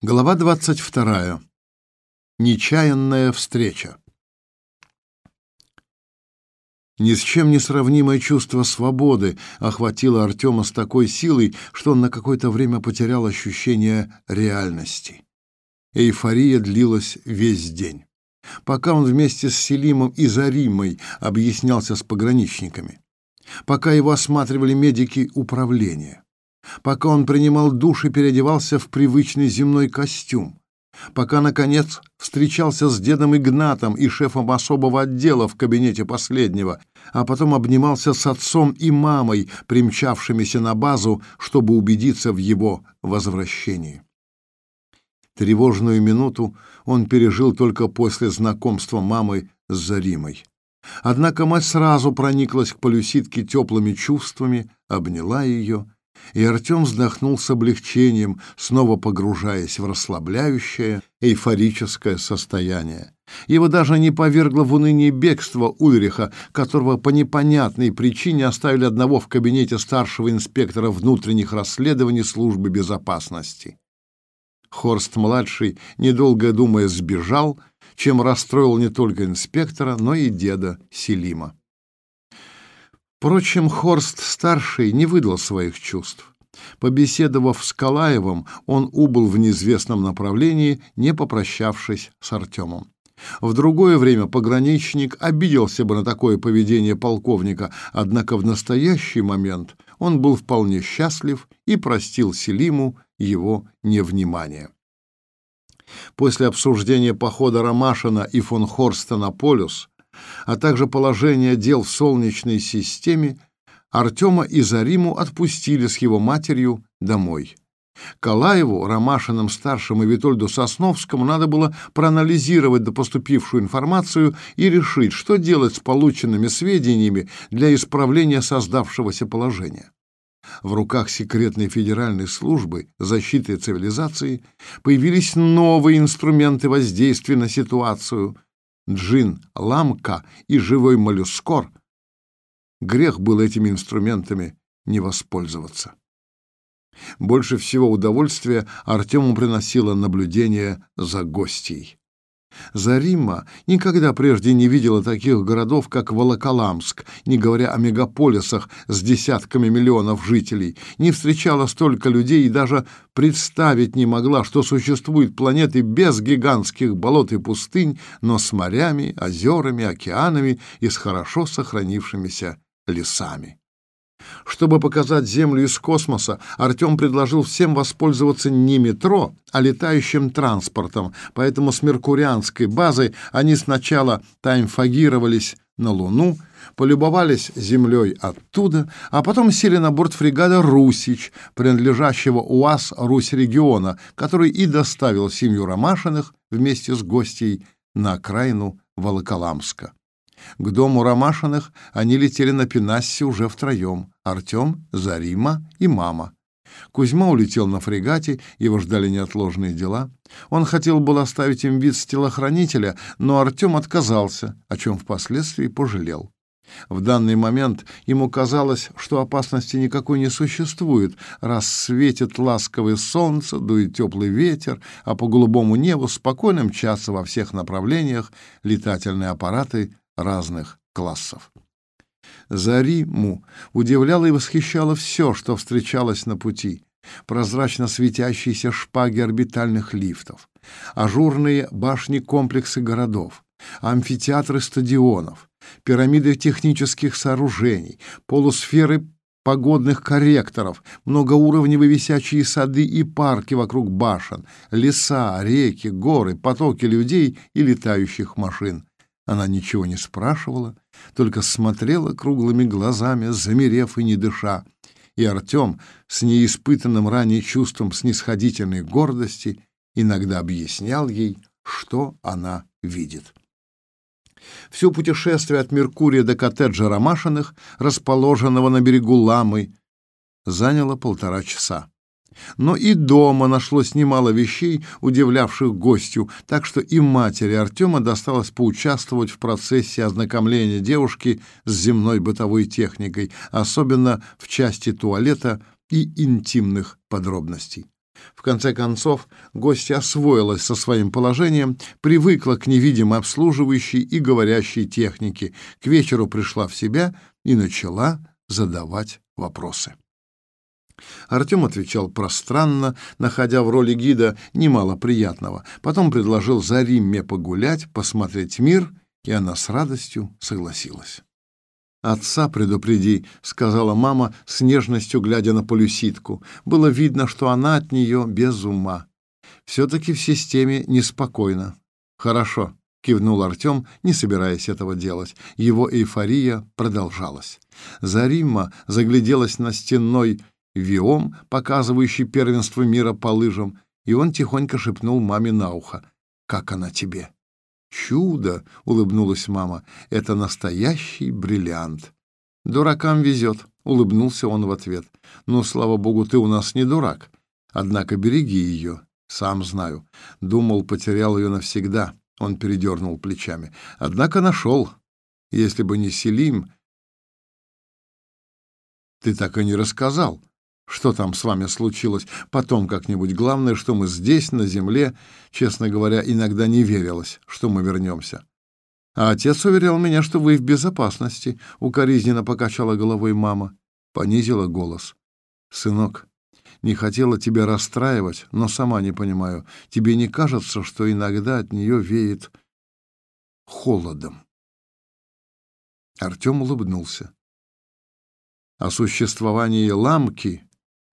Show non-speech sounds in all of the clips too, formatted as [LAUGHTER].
Глава 22. Нечаянная встреча. Ни с чем не сравнимое чувство свободы охватило Артема с такой силой, что он на какое-то время потерял ощущение реальности. Эйфория длилась весь день, пока он вместе с Селимом и Заримой объяснялся с пограничниками, пока его осматривали медики управления пока он принимал душ и переодевался в привычный земной костюм, пока, наконец, встречался с дедом Игнатом и шефом особого отдела в кабинете последнего, а потом обнимался с отцом и мамой, примчавшимися на базу, чтобы убедиться в его возвращении. Тревожную минуту он пережил только после знакомства мамы с Заримой. Однако мать сразу прониклась к полюситке теплыми чувствами, обняла ее и Артем вздохнул с облегчением, снова погружаясь в расслабляющее, эйфорическое состояние. Его даже не повергло в уныние бегство Ульриха, которого по непонятной причине оставили одного в кабинете старшего инспектора внутренних расследований службы безопасности. Хорст-младший, недолго думая, сбежал, чем расстроил не только инспектора, но и деда Селима. Впрочем, Хорст-старший не выдал своих чувств. Побеседовав с Калаевым, он убыл в неизвестном направлении, не попрощавшись с Артемом. В другое время пограничник обиделся бы на такое поведение полковника, однако в настоящий момент он был вполне счастлив и простил Селиму его невнимание. После обсуждения похода Ромашина и фон Хорста на полюс а также положение дел в Солнечной системе, Артема и Зариму отпустили с его матерью домой. Калаеву, Ромашиным-старшим и Витольду Сосновскому надо было проанализировать допоступившую информацию и решить, что делать с полученными сведениями для исправления создавшегося положения. В руках секретной федеральной службы защиты цивилизации появились новые инструменты воздействия на ситуацию – джин, ламка и живой моллюскор, грех был этими инструментами не воспользоваться. Больше всего удовольствия Артему приносило наблюдение за гостьей. Зарима никогда прежде не видела таких городов, как Волоколамск, не говоря о мегаполисах с десятками миллионов жителей, не встречала столько людей и даже представить не могла, что существуют планеты без гигантских болот и пустынь, но с морями, озерами, океанами и с хорошо сохранившимися лесами. Чтобы показать Землю из космоса, Артем предложил всем воспользоваться не метро, а летающим транспортом, поэтому с меркурианской базы они сначала таймфагировались на Луну, полюбовались землей оттуда, а потом сели на борт фрегата «Русич», принадлежащего УАЗ «Русь-региона», который и доставил семью Ромашиных вместе с гостей на окраину Волоколамска. К дому Ромашиных они летели на Пенассе уже втроем — Артем, Зарима и мама. Кузьма улетел на фрегате, его ждали неотложные дела. Он хотел был оставить им вид с телохранителя, но Артем отказался, о чем впоследствии пожалел. В данный момент ему казалось, что опасности никакой не существует, раз светит ласковое солнце, дует теплый ветер, а по голубому небу спокойно мчатся во всех направлениях летательные аппараты разных классов. Зариму удивляло и восхищало все, что встречалось на пути. Прозрачно светящиеся шпаги орбитальных лифтов, ажурные башни-комплексы городов, амфитеатры стадионов, пирамиды технических сооружений, полусферы погодных корректоров, многоуровневые висячие сады и парки вокруг башен, леса, реки, горы, потоки людей и летающих машин. Она ничего не спрашивала, только смотрела круглыми глазами, замерев и не дыша. И Артем с неиспытанным ранее чувством снисходительной гордости иногда объяснял ей, что она видит. Все путешествие от Меркурия до коттеджа Ромашиных, расположенного на берегу Ламы, заняло полтора часа. Но и дома нашлось немало вещей, удивлявших гостю, так что и матери Артема досталось поучаствовать в процессе ознакомления девушки с земной бытовой техникой, особенно в части туалета и интимных подробностей. В конце концов, гостья освоилась со своим положением, привыкла к невидимой обслуживающей и говорящей технике, к вечеру пришла в себя и начала задавать вопросы. Артем отвечал пространно, находя в роли гида немало приятного. Потом предложил Заримме погулять, посмотреть мир, и она с радостью согласилась. «Отца предупреди», — сказала мама с нежностью, глядя на полюситку. Было видно, что она от нее без ума. Все-таки в системе неспокойно. «Хорошо», — кивнул Артем, не собираясь этого делать. Его эйфория продолжалась. Заримма загляделась на стенной виом, показывающий первенство мира по лыжам, и он тихонько шепнул маме на ухо. «Как она тебе?» «Чудо!» — улыбнулась мама. «Это настоящий бриллиант». «Дуракам везет», — улыбнулся он в ответ. «Ну, слава богу, ты у нас не дурак. Однако береги ее. Сам знаю. Думал, потерял ее навсегда». Он передернул плечами. «Однако нашел. Если бы не Селим...» «Ты так и не рассказал. Что там с вами случилось? Потом как-нибудь. Главное, что мы здесь, на земле. Честно говоря, иногда не верилось, что мы вернемся. А отец уверял меня, что вы в безопасности. Укоризненно покачала головой мама. Понизила голос. Сынок, не хотела тебя расстраивать, но сама не понимаю. Тебе не кажется, что иногда от нее веет холодом? Артем улыбнулся. О существовании ламки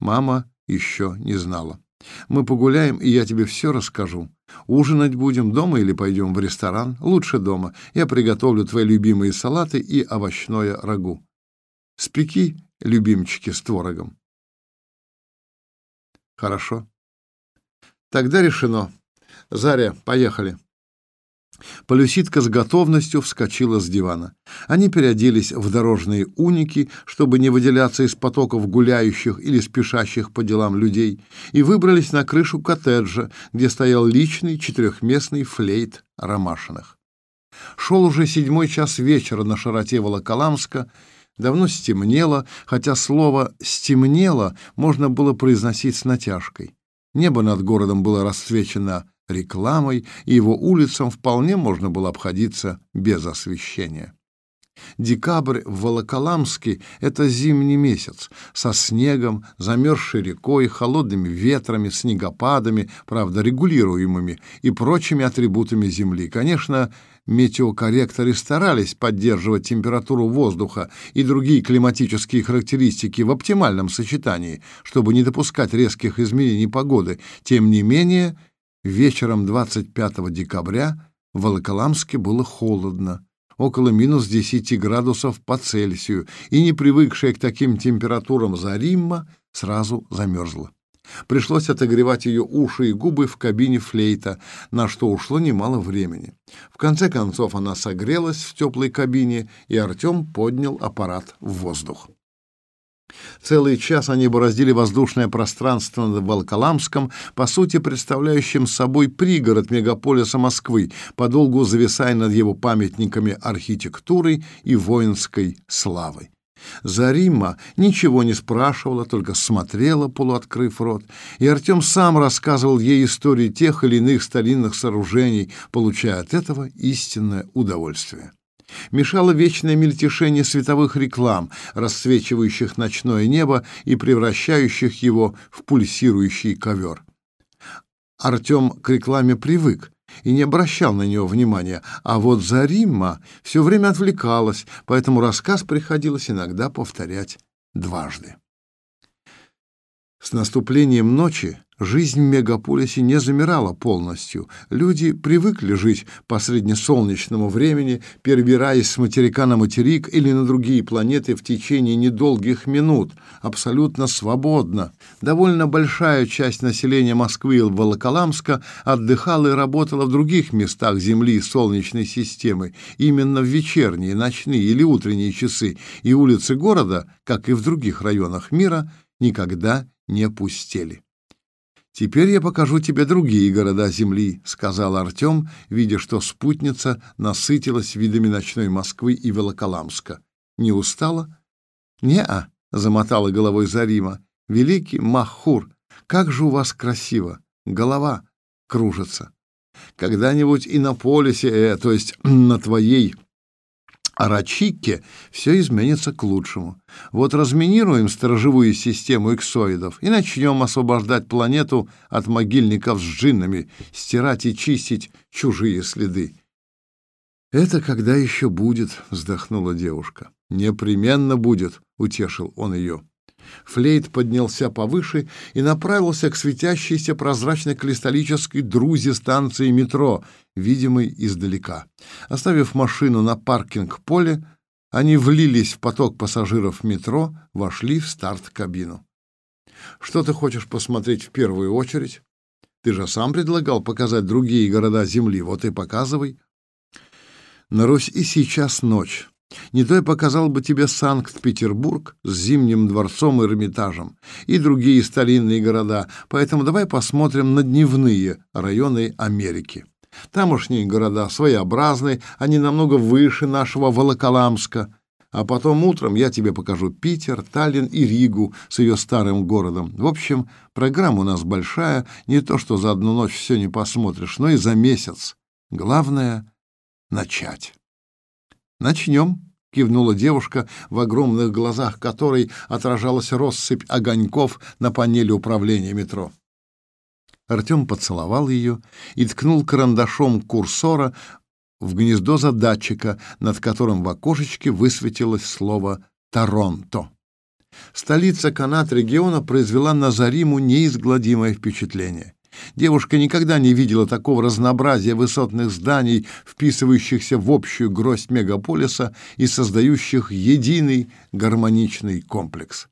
Мама еще не знала. Мы погуляем, и я тебе все расскажу. Ужинать будем дома или пойдем в ресторан? Лучше дома. Я приготовлю твои любимые салаты и овощное рагу. Спеки, любимчики, с творогом. Хорошо. Тогда решено. Заря, поехали. Полюситка с готовностью вскочила с дивана. Они переоделись в дорожные уники, чтобы не выделяться из потоков гуляющих или спешащих по делам людей, и выбрались на крышу коттеджа, где стоял личный четырехместный флейт Ромашиных. Шел уже седьмой час вечера на широте Волоколамска, давно стемнело, хотя слово «стемнело» можно было произносить с натяжкой. Небо над городом было расцвечено рекламой, и его улицам вполне можно было обходиться без освещения. Декабрь в Волоколамске — это зимний месяц, со снегом, замерзшей рекой, холодными ветрами, снегопадами, правда, регулируемыми, и прочими атрибутами Земли. Конечно, метеокорректоры старались поддерживать температуру воздуха и другие климатические характеристики в оптимальном сочетании, чтобы не допускать резких изменений погоды. Тем не менее, Вечером 25 декабря в Волоколамске было холодно, около минус 10 градусов по Цельсию, и не привыкшая к таким температурам Заримма сразу замерзла. Пришлось отогревать ее уши и губы в кабине флейта, на что ушло немало времени. В конце концов она согрелась в теплой кабине, и Артем поднял аппарат в воздух. Целый час они бороздили воздушное пространство над Волколамском, по сути представляющим собой пригород мегаполиса Москвы, подолгу зависая над его памятниками архитектуры и воинской славы. Зарима ничего не спрашивала, только смотрела, полуоткрыв рот, и Артем сам рассказывал ей истории тех или иных старинных сооружений, получая от этого истинное удовольствие. Мешало вечное мельтешение световых реклам, расцвечивающих ночное небо и превращающих его в пульсирующий ковер. Артем к рекламе привык и не обращал на нее внимания, а вот Заримма все время отвлекалась, поэтому рассказ приходилось иногда повторять дважды. С наступлением ночи Жизнь в мегаполисе не замирала полностью. Люди привыкли жить по среднесолнечному времени, перебираясь с материка на материк или на другие планеты в течение недолгих минут, абсолютно свободно. Довольно большая часть населения Москвы и Волоколамска отдыхала и работала в других местах Земли и Солнечной системы, именно в вечерние, ночные или утренние часы, и улицы города, как и в других районах мира, никогда не пустели. «Теперь я покажу тебе другие города Земли», — сказал Артем, видя, что спутница насытилась видами ночной Москвы и Волоколамска. «Не устала?» «Не-а», — замотала головой Зарима. «Великий Махур, Как же у вас красиво! Голова кружится. Когда-нибудь и на полюсе, э, то есть [CLEARS THROAT] на твоей Арачике все изменится к лучшему. Вот разминируем сторожевую систему эксоидов и начнем освобождать планету от могильников с джиннами, стирать и чистить чужие следы. «Это когда еще будет?» — вздохнула девушка. «Непременно будет», — утешил он ее. Флейт поднялся повыше и направился к светящейся прозрачно-кристаллической друзе станции метро, видимой издалека. Оставив машину на паркинг-поле, они влились в поток пассажиров метро, вошли в старт-кабину. «Что ты хочешь посмотреть в первую очередь? Ты же сам предлагал показать другие города Земли, вот и показывай». На Русь и сейчас ночь. Не то я показал бы тебе Санкт-Петербург с Зимним дворцом и Эрмитажем и другие старинные города, поэтому давай посмотрим на дневные районы Америки. Тамошние города своеобразные, они намного выше нашего Волоколамска. А потом утром я тебе покажу Питер, Таллин и Ригу с ее старым городом. В общем, программа у нас большая, не то что за одну ночь все не посмотришь, но и за месяц. Главное — начать. «Начнем», — кивнула девушка, в огромных глазах которой отражалась россыпь огоньков на панели управления метро. Артем поцеловал ее и ткнул карандашом курсора в гнездо задатчика, над которым в окошечке высветилось слово «Торонто». Столица канат региона произвела на Зариму неизгладимое впечатление. Девушка никогда не видела такого разнообразия высотных зданий, вписывающихся в общую гроздь мегаполиса и создающих единый гармоничный комплекс.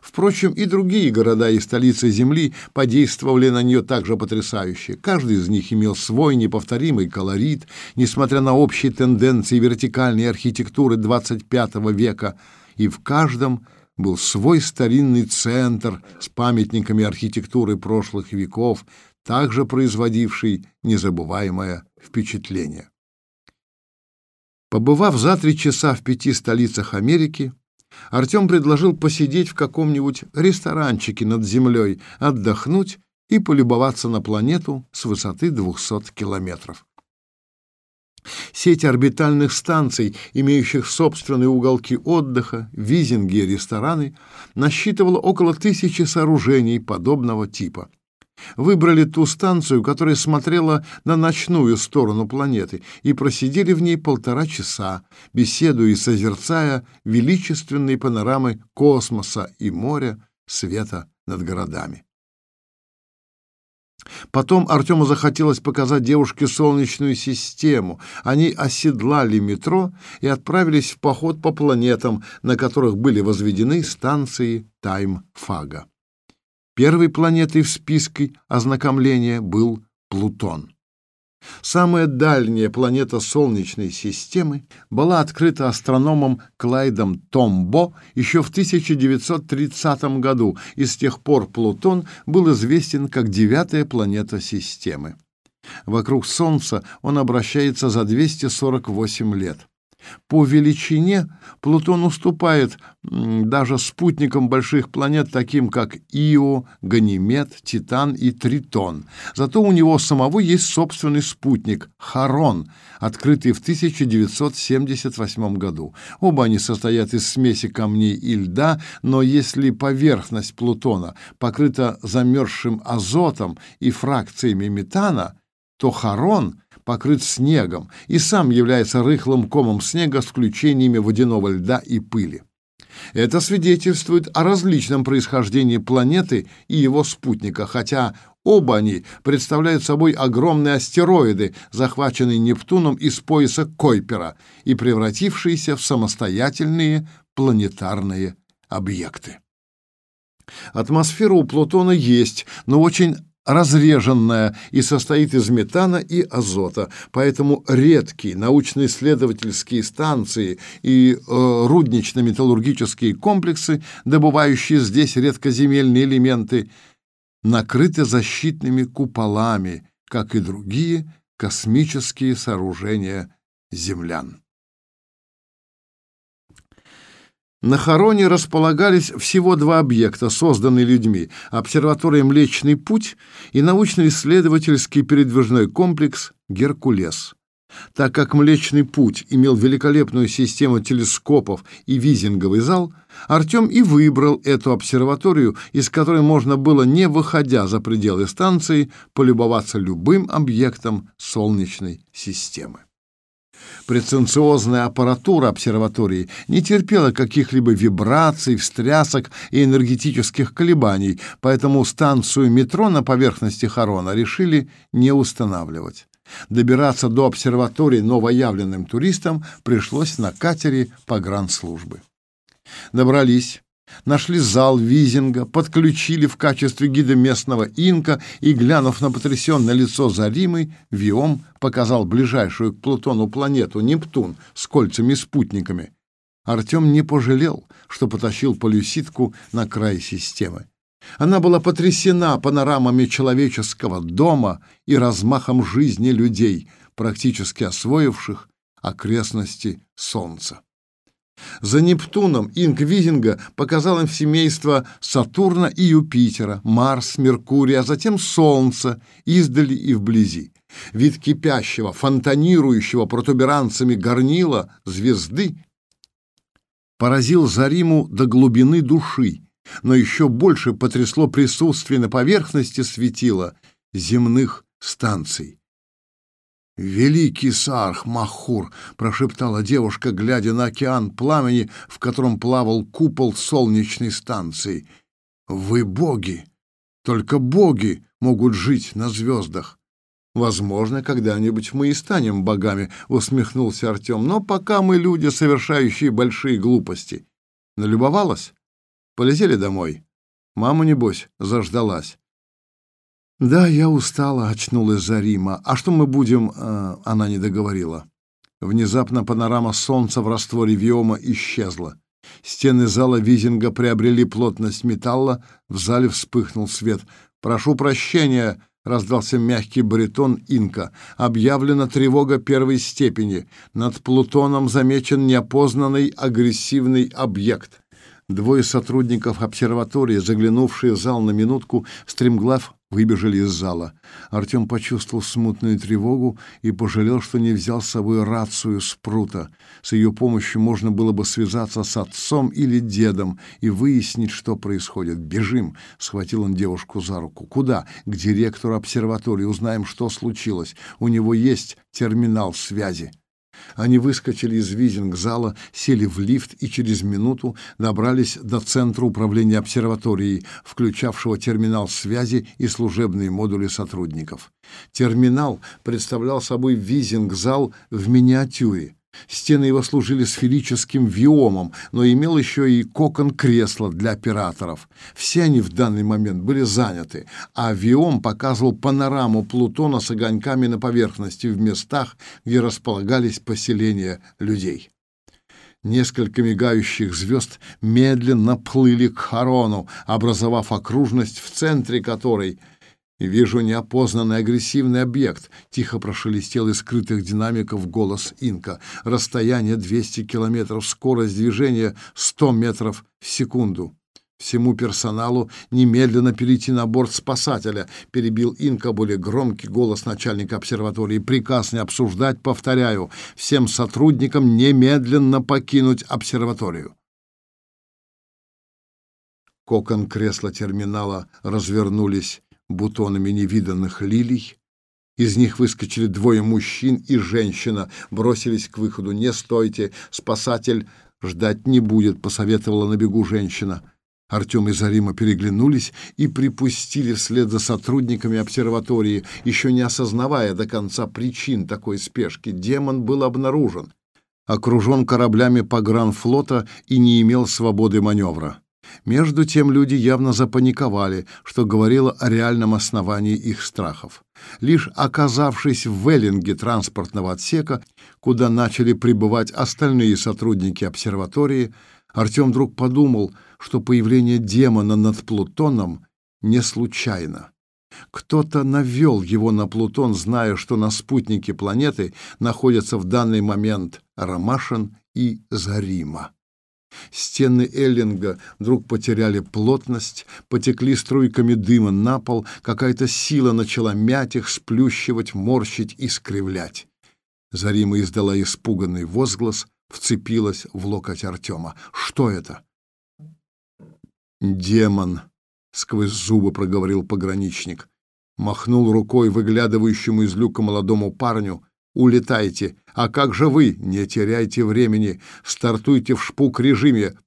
Впрочем, и другие города и столицы Земли подействовали на нее также потрясающе. Каждый из них имел свой неповторимый колорит, несмотря на общие тенденции вертикальной архитектуры XXV века, и в каждом был свой старинный центр с памятниками архитектуры прошлых веков, также производивший незабываемое впечатление. Побывав за три часа в пяти столицах Америки, Артем предложил посидеть в каком-нибудь ресторанчике над землей, отдохнуть и полюбоваться на планету с высоты 200 километров. Сеть орбитальных станций, имеющих собственные уголки отдыха, визинги и рестораны, насчитывала около тысячи сооружений подобного типа. Выбрали ту станцию, которая смотрела на ночную сторону планеты, и просидели в ней полтора часа, беседуя и созерцая величественные панорамы космоса и моря, света над городами. Потом Артему захотелось показать девушке Солнечную систему. Они оседлали метро и отправились в поход по планетам, на которых были возведены станции Таймфага. Первой планетой в списке ознакомления был Плутон. Самая дальняя планета Солнечной системы была открыта астрономом Клайдом Томбо еще в 1930 году, и с тех пор Плутон был известен как девятая планета системы. Вокруг Солнца он обращается за 248 лет. По величине Плутон уступает даже спутникам больших планет, таким как Ио, Ганимед, Титан и Тритон. Зато у него самого есть собственный спутник Харон, открытый в 1978 году. Оба они состоят из смеси камней и льда, но если поверхность Плутона покрыта замерзшим азотом и фракциями метана, то Харон — покрыт снегом и сам является рыхлым комом снега с включениями водяного льда и пыли. Это свидетельствует о различном происхождении планеты и его спутника, хотя оба они представляют собой огромные астероиды, захваченные Нептуном из пояса Койпера и превратившиеся в самостоятельные планетарные объекты. Атмосфера у Плутона есть, но очень разреженная и состоит из метана и азота, поэтому редкие научно-исследовательские станции и э, руднично-металлургические комплексы, добывающие здесь редкоземельные элементы, накрыты защитными куполами, как и другие космические сооружения землян. На Хароне располагались всего два объекта, созданные людьми – обсерватория «Млечный путь» и научно-исследовательский передвижной комплекс «Геркулес». Так как Млечный Путь имел великолепную систему телескопов и визинговый зал, Артем и выбрал эту обсерваторию, из которой можно было, не выходя за пределы станции, полюбоваться любым объектом Солнечной системы. Претенциозная аппаратура обсерватории не терпела каких-либо вибраций, встрясок и энергетических колебаний, поэтому станцию метро на поверхности Харона решили не устанавливать. Добираться до обсерватории новоявленным туристам пришлось на катере погранслужбы. Добрались, нашли зал Визинга, подключили в качестве гида местного инка и, глянув на потрясенное лицо Заримы, Виом показал ближайшую к Плутону планету Нептун с кольцами и спутниками. Артем не пожалел, что потащил полюситку на край системы. Она была потрясена панорамами человеческого дома и размахом жизни людей, практически освоивших окрестности Солнца. За Нептуном Инк Визинга показал им семейство Сатурна и Юпитера, Марс, Меркурий, а затем Солнце, издали и вблизи. Вид кипящего, фонтанирующего протуберанцами горнила звезды поразил Зариму до глубины души, но еще больше потрясло присутствие на поверхности светила земных станций. «Великий Сарх Махур!» — прошептала девушка, глядя на океан пламени, в котором плавал купол солнечной станции. «Вы боги! Только боги могут жить на звездах!» «Возможно, когда-нибудь мы и станем богами», — усмехнулся Артем. «Но пока мы люди, совершающие большие глупости». Налюбовалась? Полетели домой. Мама, небось, заждалась. «Да, я устала», — очнулась Зарима. «А что мы будем...» э, Она не договорила. Внезапно панорама солнца в растворе виома исчезла. Стены зала Визинга приобрели плотность металла, в зале вспыхнул свет. «Прошу прощения», — раздался мягкий баритон инка. «Объявлена тревога первой степени. Над Плутоном замечен неопознанный агрессивный объект». Двое сотрудников обсерватории, заглянувшие в зал на минутку, стремглав выбежали из зала. Артем почувствовал смутную тревогу и пожалел, что не взял с собой рацию Спрута. С ее помощью можно было бы связаться с отцом или дедом и выяснить, что происходит. «Бежим!» — схватил он девушку за руку. «Куда?» «К директору обсерватории. Узнаем, что случилось. У него есть терминал связи». Они выскочили из визинг-зала, сели в лифт и через минуту добрались до центра управления обсерваторией, включавшего терминал связи и служебные модули сотрудников. Терминал представлял собой визинг-зал в миниатюре. Стены его служили сферическим виомом, но имел еще и кокон кресла для операторов. Все они в данный момент были заняты, а виом показывал панораму Плутона с огоньками на поверхности в местах, где располагались поселения людей. Несколько мигающих звезд медленно плыли к Харону, образовав окружность, в центре которой — «Вижу неопознанный агрессивный объект», — тихо прошелестел из скрытых динамиков голос Инка. «Расстояние 200 километров, скорость движения 100 метров в секунду». «Всему персоналу немедленно перейти на борт спасателя», — перебил Инка более громкий голос начальника обсерватории. «Приказ не обсуждать, повторяю, всем сотрудникам немедленно покинуть обсерваторию». Кокон кресла терминала развернулись бутонами невиданных лилий. Из них выскочили двое мужчин и женщина, бросились к выходу. «Не стойте! Спасатель ждать не будет», — посоветовала на бегу женщина. Артем и Зарима переглянулись и припустили вслед за сотрудниками обсерватории, еще не осознавая до конца причин такой спешки. Демон был обнаружен, окружен кораблями погранфлота и не имел свободы маневра. Между тем люди явно запаниковали, что говорило о реальном основании их страхов. Лишь оказавшись в Веллинге транспортного отсека, куда начали прибывать остальные сотрудники обсерватории, Артем вдруг подумал, что появление демона над Плутоном не случайно. Кто-то навел его на Плутон, зная, что на спутнике планеты находятся в данный момент Ромашин и Зарима. Стены Эллинга вдруг потеряли плотность, потекли струйками дыма на пол, какая-то сила начала мять их, сплющивать, морщить и скривлять. Зарима издала испуганный возглас, вцепилась в локоть Артема. «Что это?» «Демон!» — сквозь зубы проговорил пограничник. Махнул рукой выглядывающему из люка молодому парню. «Улетайте! А как же вы? Не теряйте времени! Стартуйте в шпук-режиме!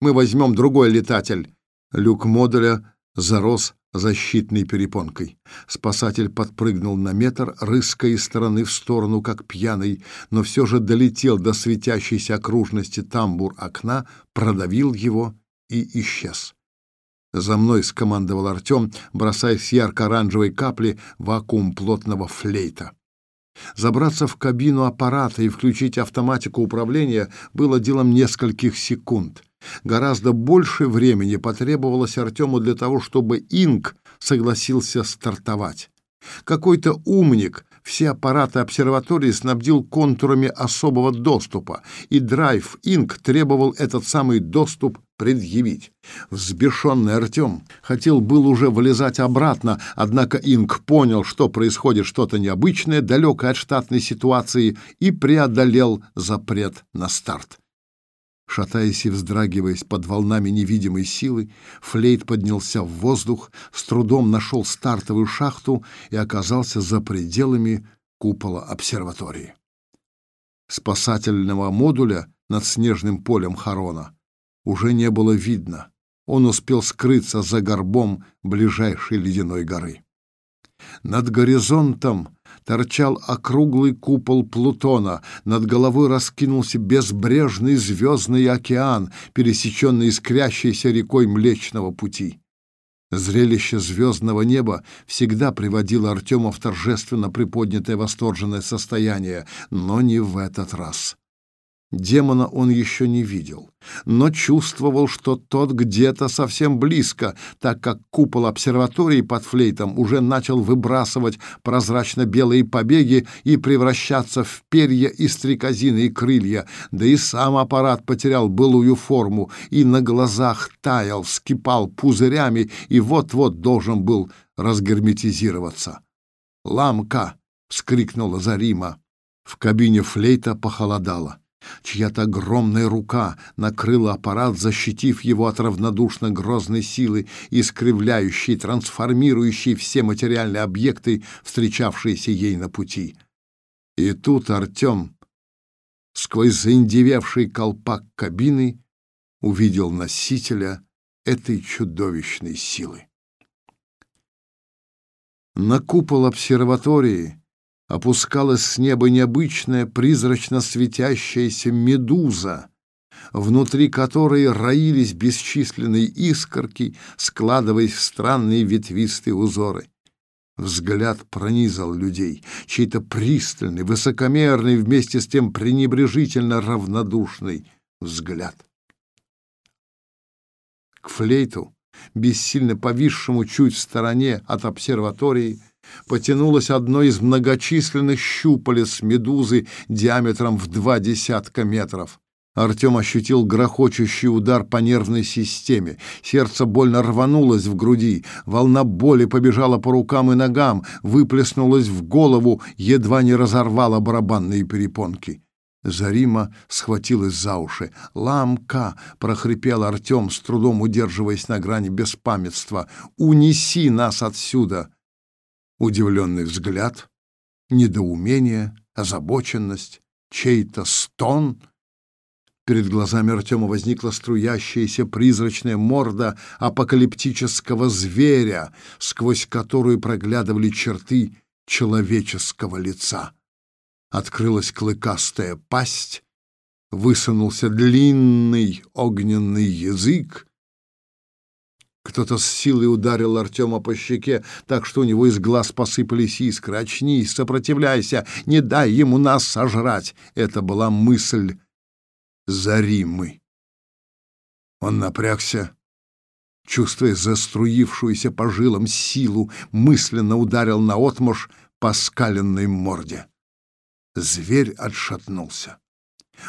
Мы возьмем другой летатель!» Люк модуля зарос защитной перепонкой. Спасатель подпрыгнул на метр, рыская из стороны в сторону, как пьяный, но все же долетел до светящейся окружности тамбур окна, продавил его и исчез. «За мной!» — скомандовал Артем, бросая ярко-оранжевой капли вакуум плотного флейта. Забраться в кабину аппарата и включить автоматику управления было делом нескольких секунд. Гораздо больше времени потребовалось Артему для того, чтобы Инк согласился стартовать. Какой-то умник все аппараты обсерватории снабдил контурами особого доступа, и Драйв Инк требовал этот самый доступ предъявить. Взбешенный Артем хотел был уже вылезать обратно, однако Инк понял, что происходит что-то необычное, далекое от штатной ситуации, и преодолел запрет на старт. Шатаясь и вздрагиваясь под волнами невидимой силы, Флейт поднялся в воздух, с трудом нашел стартовую шахту и оказался за пределами купола обсерватории. Спасательного модуля над снежным полем Харона уже не было видно. Он успел скрыться за горбом ближайшей ледяной горы. Над горизонтом торчал округлый купол Плутона, над головой раскинулся безбрежный звездный океан, пересеченный искрящейся рекой Млечного Пути. Зрелище звездного неба всегда приводило Артема в торжественно приподнятое восторженное состояние, но не в этот раз. Демона он еще не видел, но чувствовал, что тот где-то совсем близко, так как купол обсерватории под флейтом уже начал выбрасывать прозрачно-белые побеги и превращаться в перья и стрекозины и крылья, да и сам аппарат потерял былую форму и на глазах таял, вскипал пузырями и вот-вот должен был разгерметизироваться. «Ламка!» — вскрикнула Зарима. В кабине флейта похолодало. Чья-то огромная рука накрыла аппарат, защитив его от равнодушно грозной силы, искривляющей, трансформирующей все материальные объекты, встречавшиеся ей на пути. И тут Артем, сквозь заиндевевший колпак кабины, увидел носителя этой чудовищной силы. На купол обсерватории опускалась с неба необычная призрачно светящаяся медуза, внутри которой роились бесчисленные искорки, складываясь в странные ветвистые узоры. Взгляд пронизал людей, чей-то пристальный, высокомерный, вместе с тем пренебрежительно равнодушный взгляд. К флейту, бессильно повисшему чуть в стороне от обсерватории, потянулось одно из многочисленных щупалец медузы диаметром в два десятка метров. Артем ощутил грохочущий удар по нервной системе. Сердце больно рванулось в груди. Волна боли побежала по рукам и ногам, выплеснулась в голову, едва не разорвала барабанные перепонки. Зарима схватилась за уши. «Ламка!» — прохрипел Артем, с трудом удерживаясь на грани беспамятства. «Унеси нас отсюда!» Удивленный взгляд, недоумение, озабоченность, чей-то стон. Перед глазами Артема возникла струящаяся призрачная морда апокалиптического зверя, сквозь которую проглядывали черты человеческого лица. Открылась клыкастая пасть, высунулся длинный огненный язык, кто-то с силой ударил Артема по щеке, так что у него из глаз посыпались искры. «Очнись, сопротивляйся, не дай ему нас сожрать!» Это была мысль Заримы. Он напрягся, чувствуя заструившуюся по жилам силу, мысленно ударил наотмашь по скаленной морде. Зверь отшатнулся.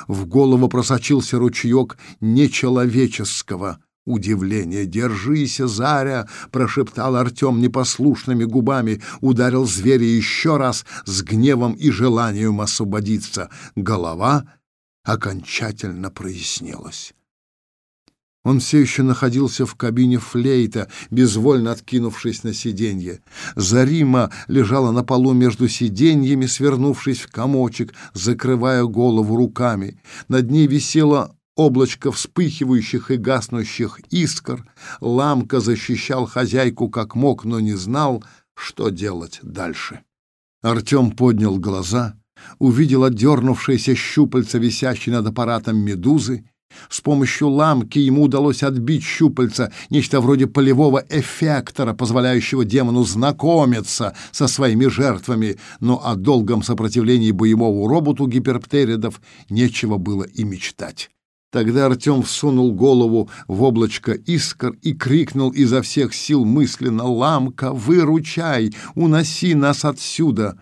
В голову просочился ручеек нечеловеческого удивления. «Держись, Заря!» — прошептал Артем непослушными губами, ударил зверя еще раз с гневом и желанием освободиться. Голова окончательно прояснилась. Он все еще находился в кабине флейта, безвольно откинувшись на сиденье. Зарима лежала на полу между сиденьями, свернувшись в комочек, закрывая голову руками. Над ней висело облачко вспыхивающих и гаснущих искр. Ламка защищал хозяйку как мог, но не знал, что делать дальше. Артем поднял глаза, увидел отдернувшееся щупальца, висящее над аппаратом медузы, с помощью ламки ему удалось отбить щупальца, нечто вроде полевого эффектора, позволяющего демону знакомиться со своими жертвами, но о долгом сопротивлении боевому роботу гиперптеридов нечего было и мечтать. Тогда Артем всунул голову в облачко искр и крикнул изо всех сил мысленно «Ламка, выручай! Уноси нас отсюда!»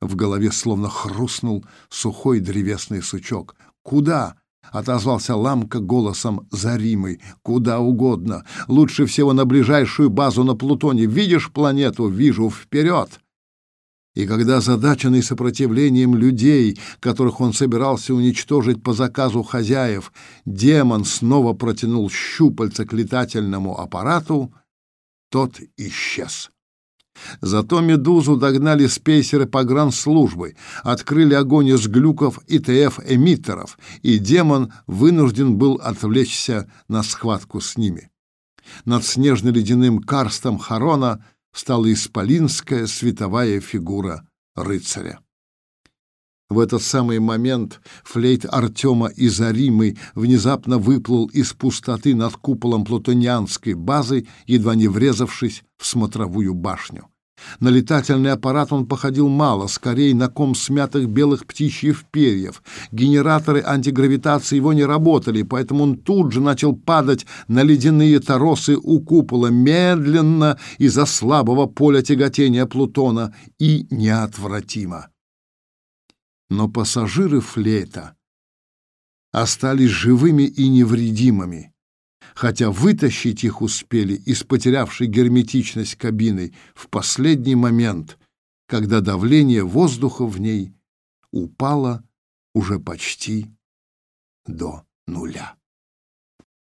В голове словно хрустнул сухой древесный сучок. «Куда?» отозвался Ламка голосом Заримой. Куда угодно. Лучше всего на ближайшую базу на Плутоне. Видишь планету? Вижу. Вперед! И когда задаченный сопротивлением людей, которых он собирался уничтожить по заказу хозяев, демон снова протянул щупальца к летательному аппарату, тот исчез. Зато «Медузу» догнали спейсеры погранслужбы, открыли огонь из глюков и ТФ-эмиттеров, и демон вынужден был отвлечься на схватку с ними. Над снежно-ледяным карстом Харона стала исполинская световая фигура рыцаря. В этот самый момент флейт Артема из Аримы внезапно выплыл из пустоты над куполом плутонианской базы, едва не врезавшись в смотровую башню. На летательный аппарат он походил мало, скорее на ком смятых белых птичьих перьев. Генераторы антигравитации его не работали, поэтому он тут же начал падать на ледяные торосы у купола, медленно из-за слабого поля тяготения Плутона и неотвратимо но пассажиры флейта остались живыми и невредимыми, хотя вытащить их успели из потерявшей герметичность кабины в последний момент, когда давление воздуха в ней упало уже почти до нуля.